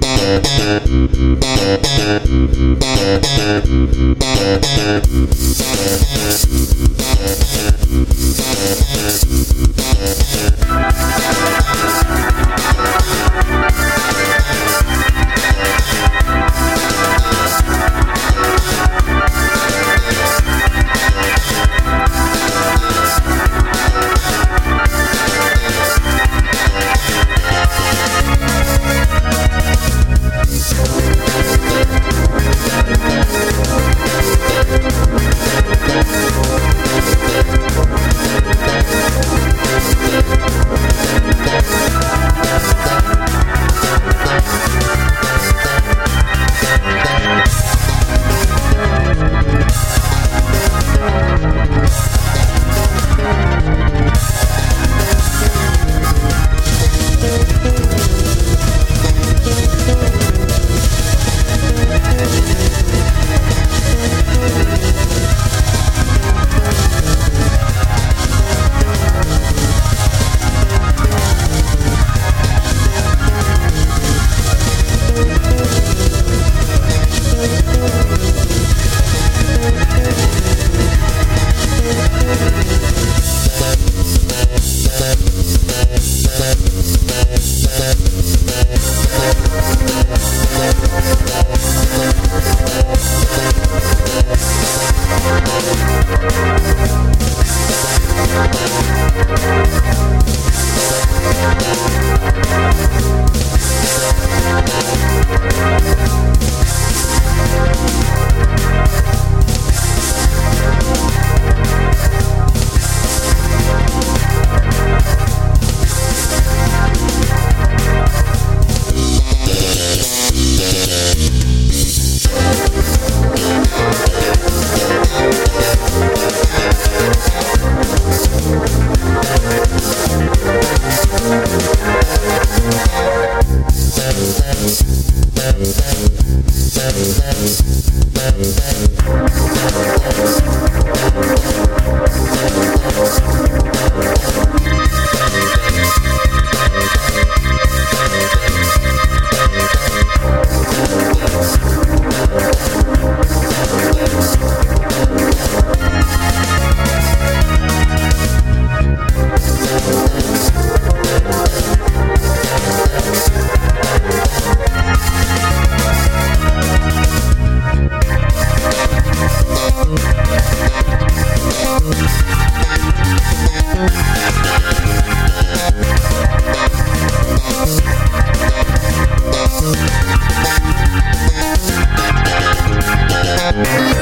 Thank you. We'll Yeah.